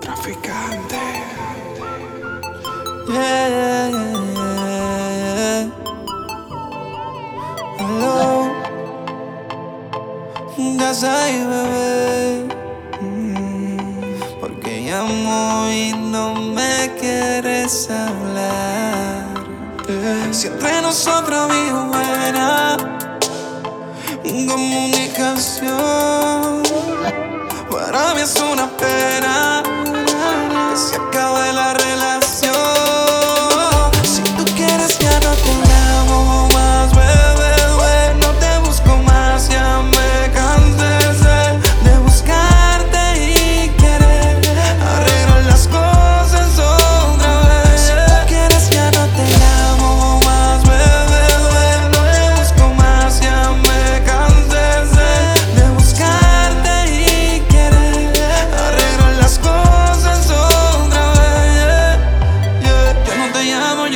Traficante. Yeah, yeah, Hello. Estás bebé. Mm. Porque llamo y no me quieres hablar. Si entre nosotros vivo comunicación. sarà messa una pena.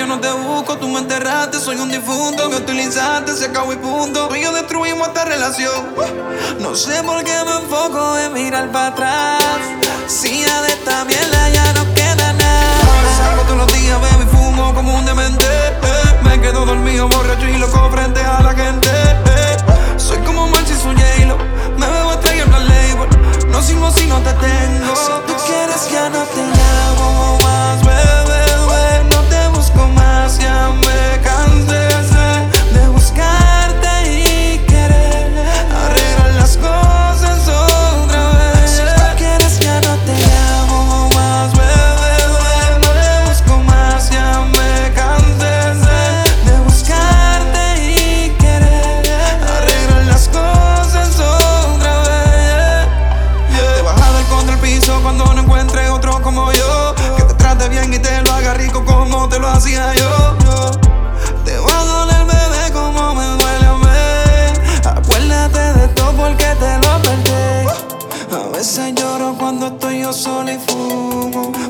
yo no te busco, tú me enterraste, soy un difunto, me utilizaste, se acabó y punto. Tú yo destruimos esta relación. No sé por qué me enfoco en mirar para atrás, si ya de esta mierda.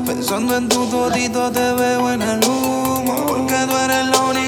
Pensando en tu todito te veo en el humo. Porque tú eres la única.